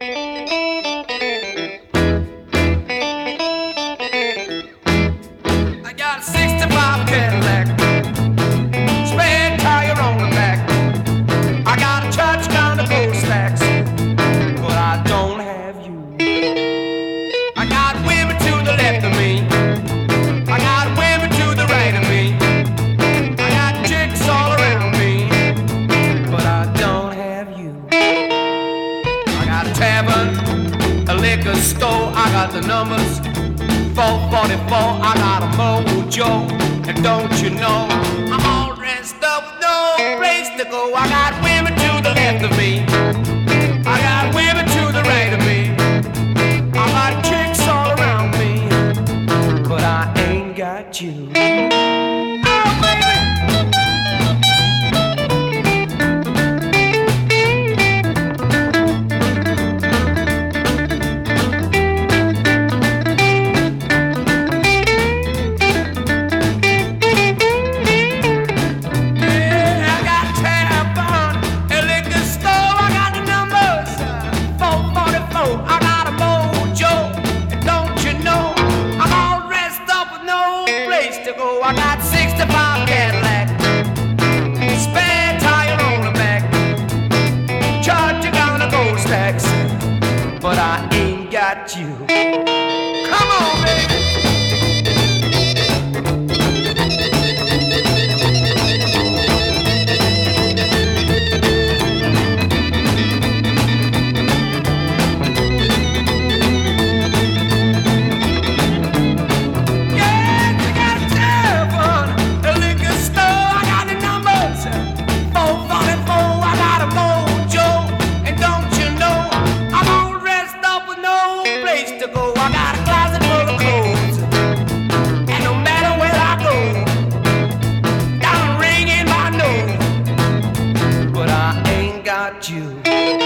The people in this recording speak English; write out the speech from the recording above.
I tavern, a liquor store, I got the numbers. 444, I got a mojo, and don't you know, I'm all dressed up, with no place to go. I got women to the left of me, I got women to the right of me, I got chicks all around me, but I ain't got you. place to go. I got 65 Cadillac, spare tire on the back. Charge you down the gold stacks, but I ain't got you. Come on, baby. you.